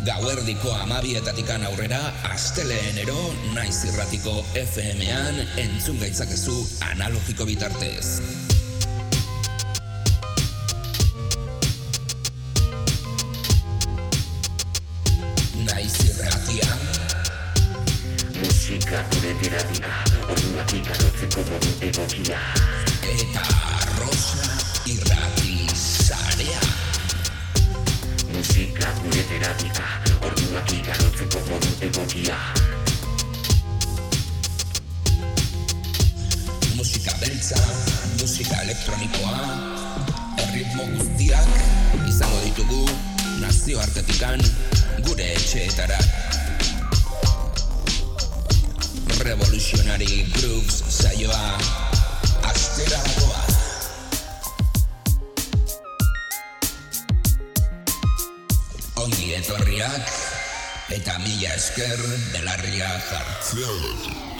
Gauerdiko amabietatikan aurrera, asteleenero naiz irratiko FM-an entzun gaitzakezu analogiko bitartez. Naiz irratia. Musika gure terapia, orduak ikarotzeko modu egokia. Eta Rosa irrati Musika gure terapia, orduak ikarotzeko modu egokia. Musika beltza, musika elektronikoa, erritmo guztiak izango ditugu nazioartetikan gure etxeetara. Revolutionary Grooves saioa astera etorriak eta mila esker belarria jartzen.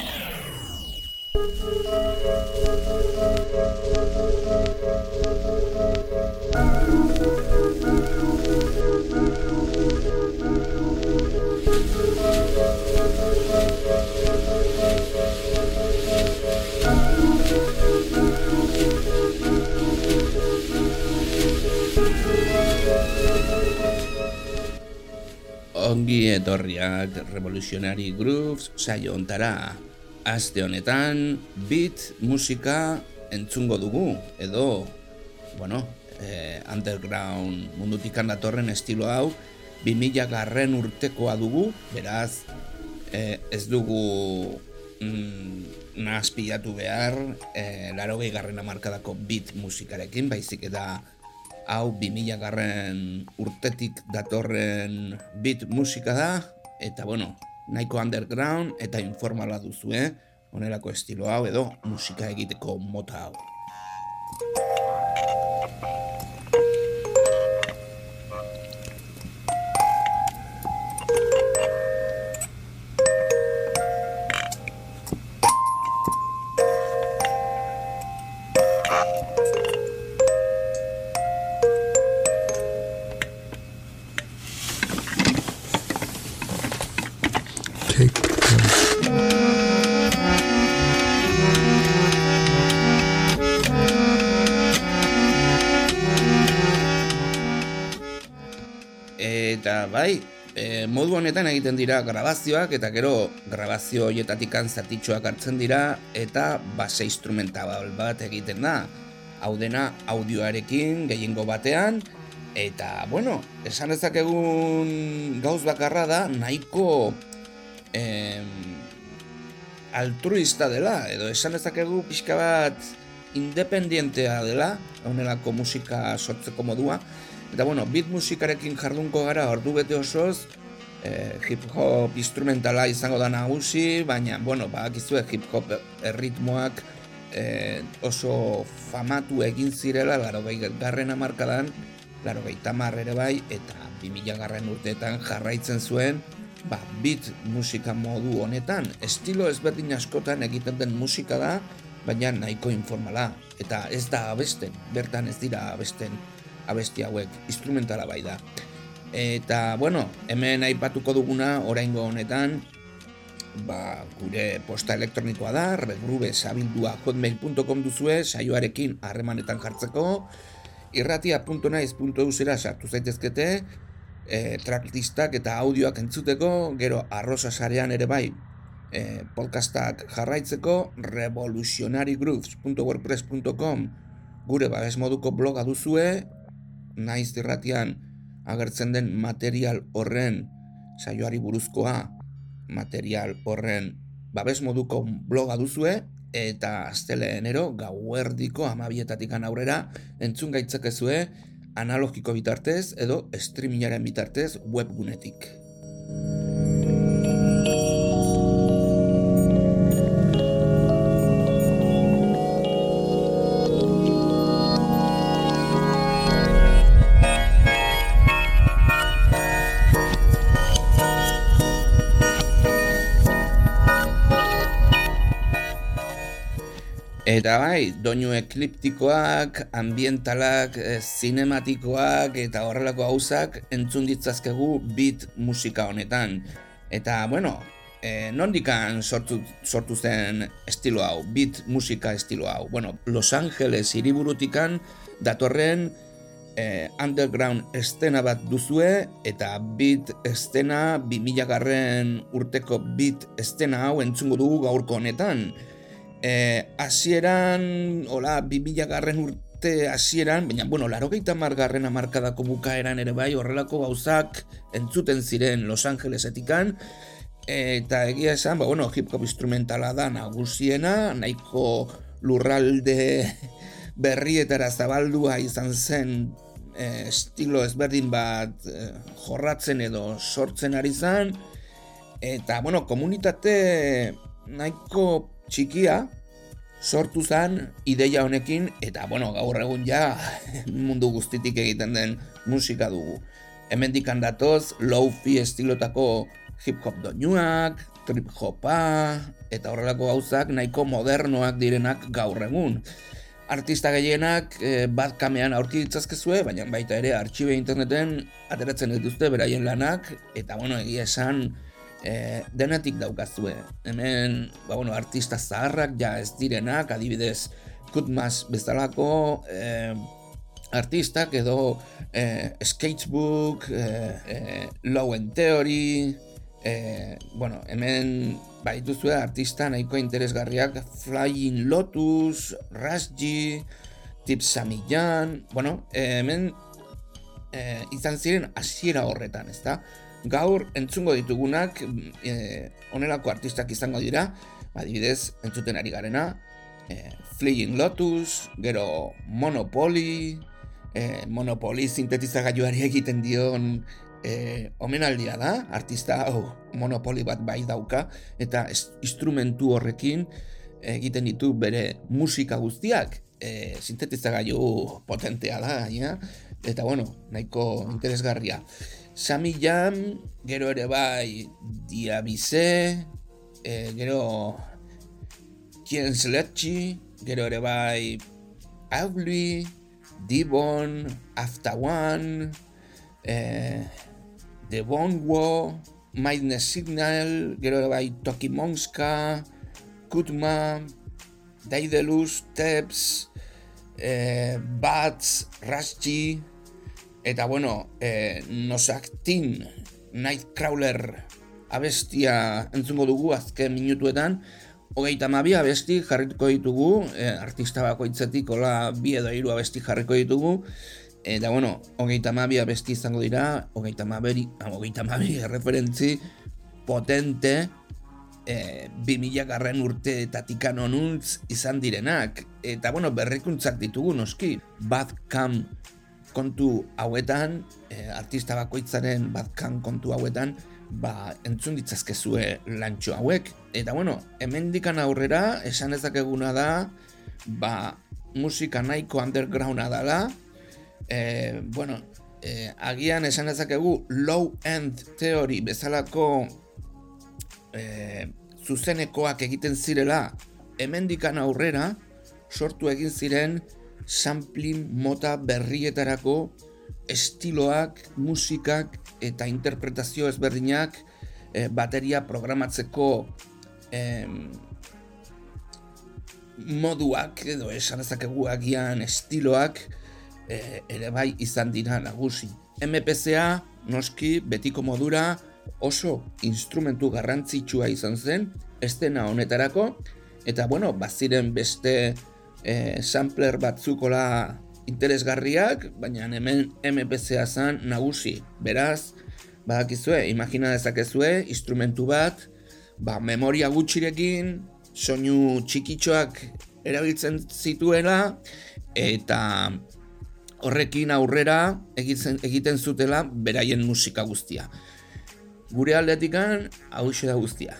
Ongi etorriak Revolutionary Grooves saio ontara. Aste honetan, beat musika entzungo dugu, edo, bueno, eh, underground mundutik datorren estilo hau, 2000 garren urtekoa dugu, beraz, eh, ez dugu mm, nahazpilatu behar, eh, laro garren amarkadako beat musikarekin, baizik eta hau 2000 garren urtetik datorren beat musika da, eta bueno, nahiko underground eta informala duzu, eh? Onelako estilo hau edo musika egiteko mota hau. Honetan egiten dira grabazioak eta gero grabazio horietatik zatitxoak hartzen dira eta base instrumental bat egiten da. Hau dena audioarekin gehiengo batean eta bueno, esan ezakegun gauz bakarra da nahiko em, altruista dela edo esan ezakegu pixka bat independientea dela honelako musika sortzeko modua eta bueno, beat musikarekin jardunko gara ordu bete osoz eh, hip hop instrumentala izango da nagusi baina bueno, bakizue hip hop erritmoak eh, oso famatu egin zirela laro garren amarkadan laro tamar ere bai eta 2000 garren urteetan jarraitzen zuen ba, beat musika modu honetan, estilo ezberdin askotan egiten den musika da, baina nahiko informala, eta ez da abesten, bertan ez dira abesten abesti hauek, instrumentala bai da. Eta, bueno, hemen aipatuko duguna oraingo honetan, ba, gure posta elektronikoa da, regrubesabildua hotmail.com duzue, saioarekin harremanetan jartzeko, irratia.naiz.eusera sartu zaitezkete, e, tracklistak eta audioak entzuteko, gero arrosa sarean ere bai e, podcastak jarraitzeko, revolutionarygrooves.wordpress.com gure babes moduko bloga duzue, naiz irratian agertzen den material horren saioari buruzkoa material horren babes moduko bloga duzue, eta asteleenero gauerdiko amabietatik aurrera entzun gaitzakezue analogiko bitartez edo streamingaren bitartez webgunetik. Eta bai, doinu ekliptikoak, ambientalak, eh, zinematikoak eta horrelako gauzak entzun ditzazkegu beat musika honetan. Eta, bueno, e, nondikan sortu, sortu zen estilo hau, beat musika estilo hau. Bueno, Los Angeles hiriburutikan datorren e, underground estena bat duzue eta beat estena 2000 garren urteko beat estena hau entzungo dugu gaurko honetan. E, asieran, hola, 2000 garren urte hasieran, baina, bueno, laro gehieta margarren amarkadako bukaeran ere bai horrelako gauzak entzuten ziren Los Angelesetikan, eta egia esan, ba, bueno, hip hop instrumentala da nagusiena, nahiko lurralde berrietara zabaldua izan zen e, estilo ezberdin bat e, jorratzen edo sortzen ari zen, eta, bueno, komunitate nahiko txikia sortu zen ideia honekin, eta, bueno, gaur egun ja mundu guztitik egiten den musika dugu. Hemen datoz, low-fi estilotako hip-hop doinuak, trip-hopa, eta horrelako gauzak nahiko modernoak direnak gaur egun. Artista gehienak e, bat kamean aurki ditzazkezue, baina baita ere artxibe interneten ateratzen dituzte beraien lanak, eta bueno, egia esan e, denetik daukazue. Hemen, ba, bueno, artista zaharrak ja ez direnak, adibidez, Kutmas bezalako, e, artistak edo e, Skatebook, e, e, Low End Theory, e, bueno, hemen baituzue artista nahiko interesgarriak Flying Lotus, Rasji, Tip Samillan, bueno, hemen e, izan ziren hasiera horretan, ezta? Gaur entzungo ditugunak e, onelako artistak izango dira, adibidez, entzuten ari garena, e, Flying Lotus, gero Monopoly, e, Monopoly sintetizagailuari egiten dion e, omenaldia da, artista hau monopoli bat bai dauka, eta instrumentu horrekin egiten ditu bere musika guztiak, e, sintetizagailu potentea da, ja? eta bueno, nahiko interesgarria. Sami Jam, gero ere bai Diabize, e, gero Kien Sletchi, gero ere bai Aubli, Dibon, After One, eh, The Bonwo, Mindness Signal, gero bai Toki Monska, Kutma, Daidelus, Teps, eh, Bats, Rashi, eta bueno, eh, Nosaktin, Nightcrawler abestia entzungo dugu azken minutuetan, hogeita mabi abesti jarriko ditugu, eh, artista bakoitzetik, hola bi edo hiru abesti jarriko ditugu, Eta bueno, hogeita mabia besti izango dira, hogeita maberi, hogeita mabi referentzi potente e, bi mila garren urte eta tikan izan direnak. Eta bueno, berrikuntzak ditugu noski, bad kontu hauetan, e, artista bakoitzaren bad cam kontu hauetan, ba, entzun ditzazkezue lantxo hauek. Eta bueno, hemen aurrera, esan ezakeguna da, ba, musika nahiko undergrounda dela, e, bueno, e, agian esan dezakegu low end theory bezalako e, zuzenekoak egiten zirela hemendikan aurrera sortu egin ziren sampling mota berrietarako estiloak, musikak eta interpretazio ezberdinak e, bateria programatzeko e, moduak edo esan ezakegu agian estiloak e, ere bai izan dira nagusi. MPCA noski betiko modura oso instrumentu garrantzitsua izan zen estena honetarako eta bueno, baziren beste e, sampler batzukola interesgarriak, baina hemen MPCA zen nagusi. Beraz, badakizue, imagina dezakezue, instrumentu bat, ba, memoria gutxirekin, soinu txikitxoak erabiltzen zituela, eta horrekin aurrera egiten, egiten zutela beraien musika guztia. Gure aldetikan hau da guztia.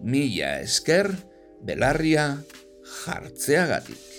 Mila esker, belarria jartzeagatik.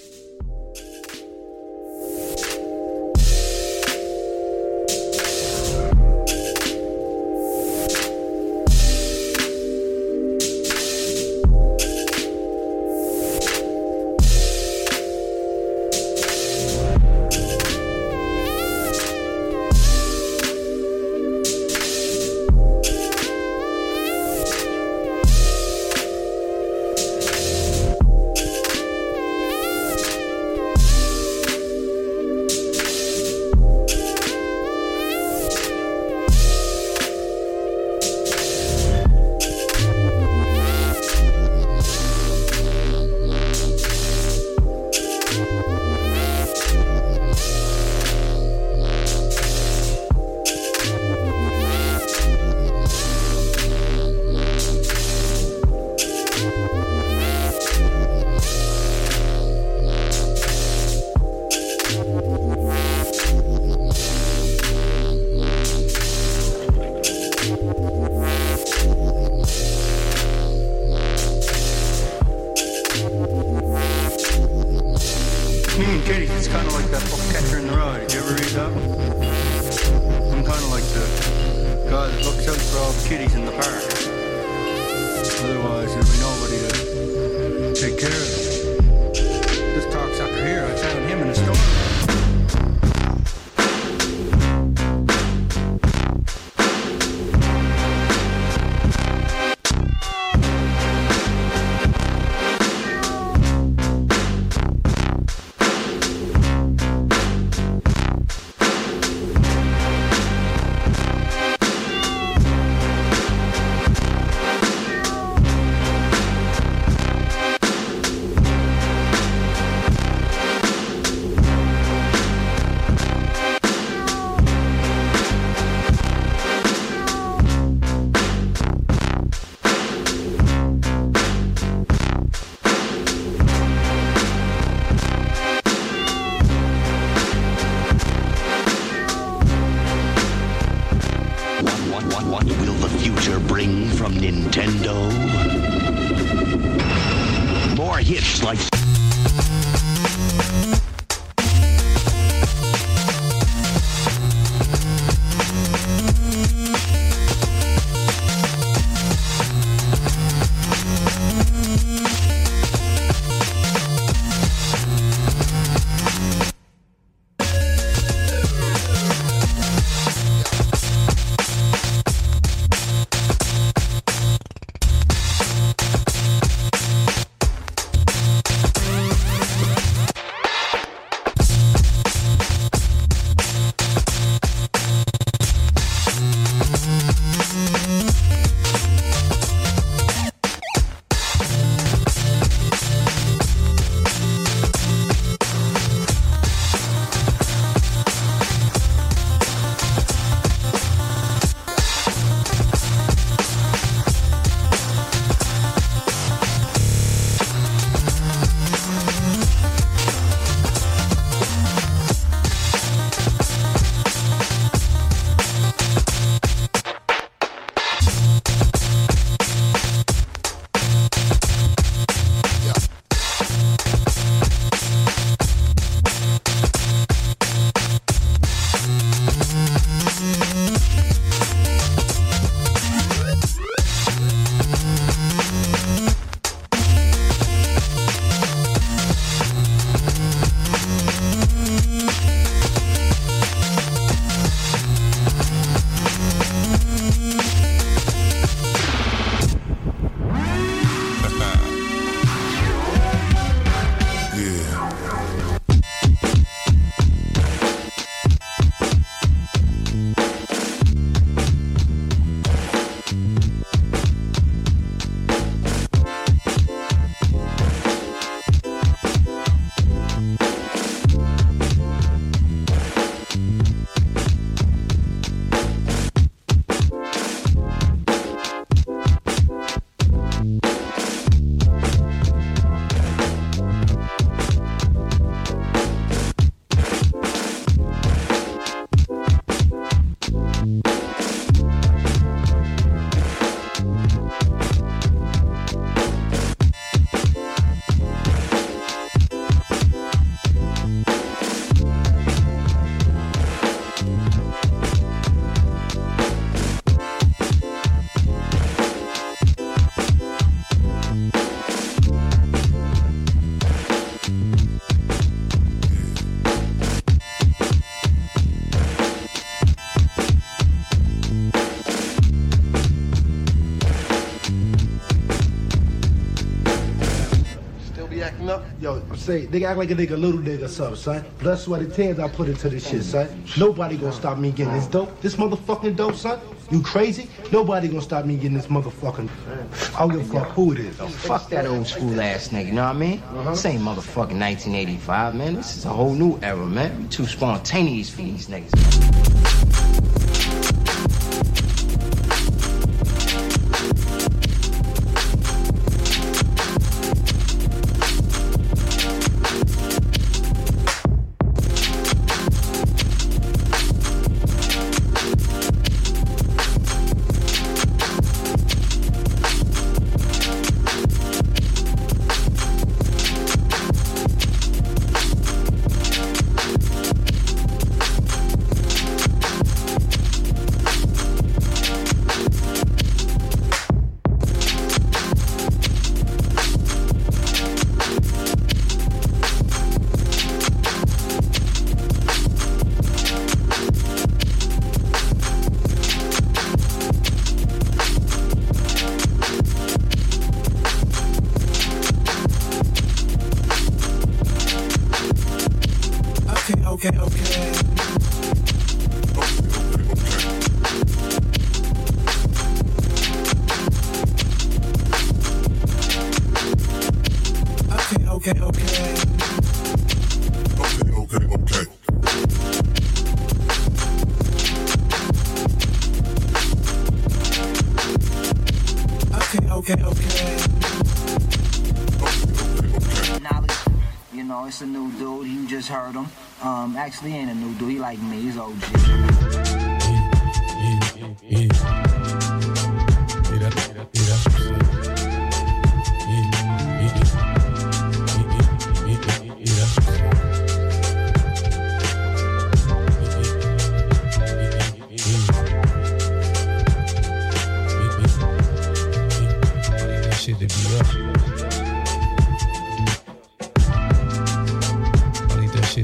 Say, they act like a nigga little nigga something, son. Blood, sweat, and tears I put into this shit, son. Nobody gonna stop me getting this dope. This motherfucking dope, son. You crazy? Nobody gonna stop me getting this motherfucking. I don't give a fuck who it is. Fuck that old school ass nigga, you know what I mean? Uh-huh. This ain't motherfucking 1985, man. This is a whole new era, man. We too spontaneous for these niggas. Heard him. Um, actually, ain't a new dude. He like me. He's OG.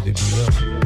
début là.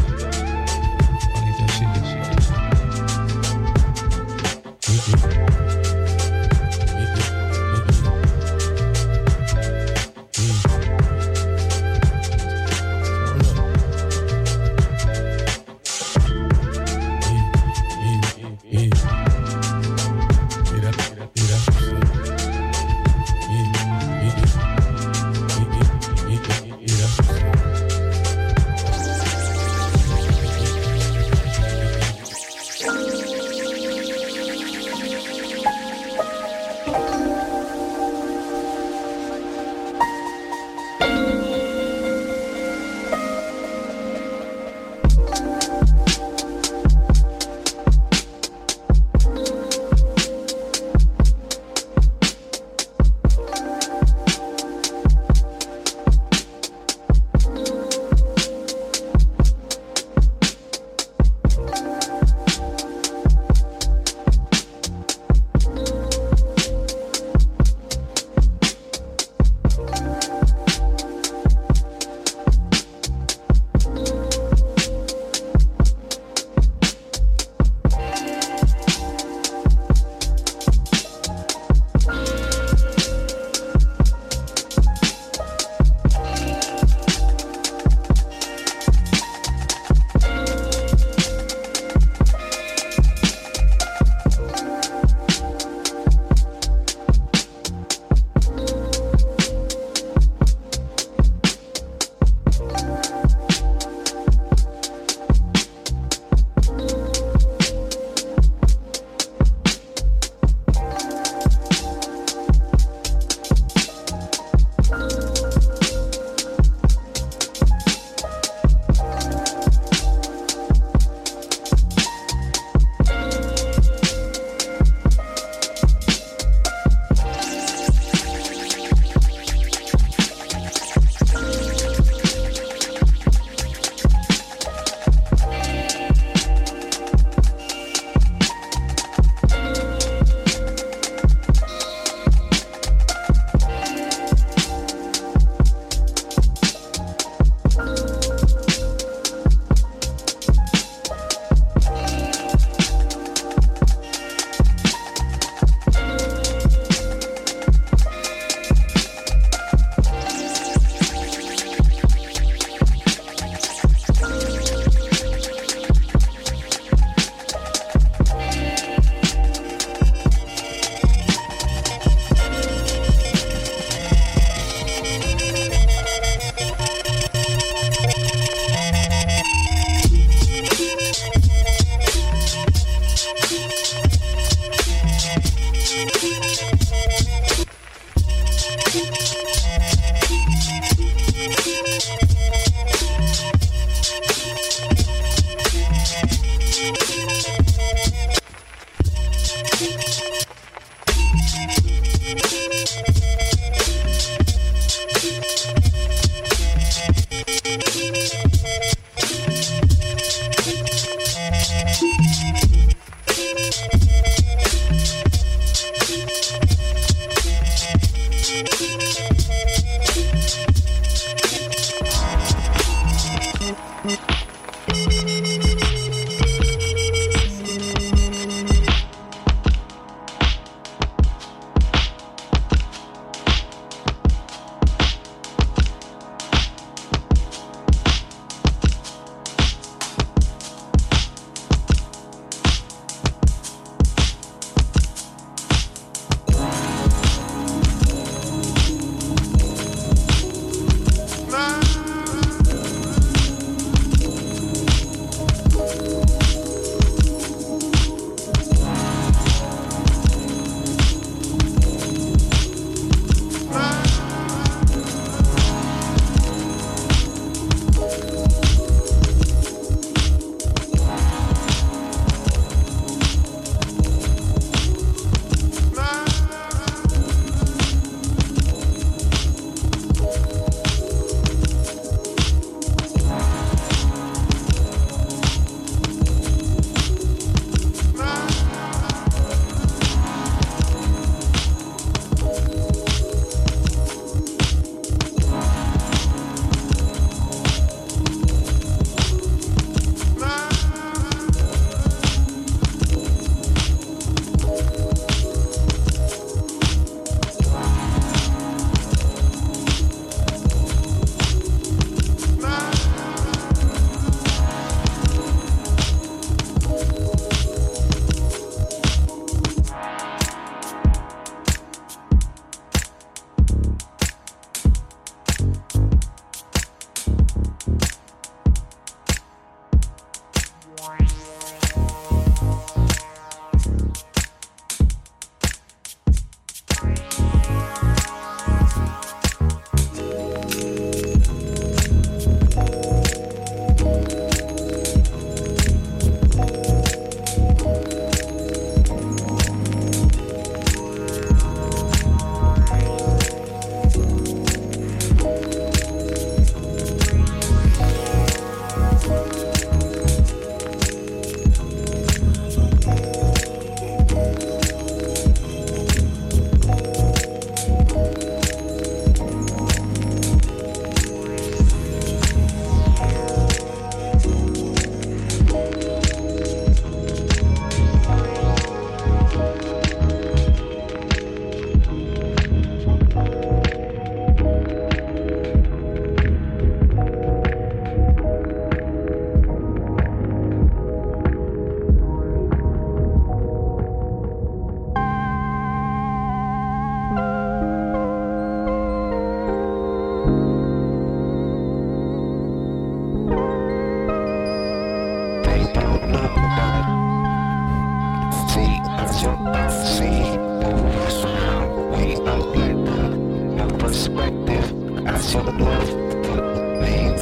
I saw the blood the main.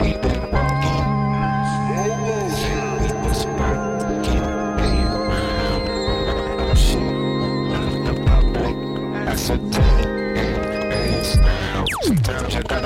We've been walking. The public. I said, it, it's now. Sometimes you gotta.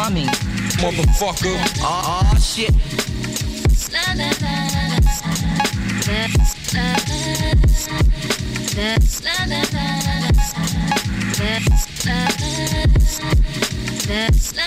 Kwame. Motherfucker. Aw, shit. That's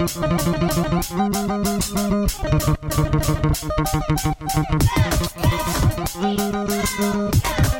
Thank you.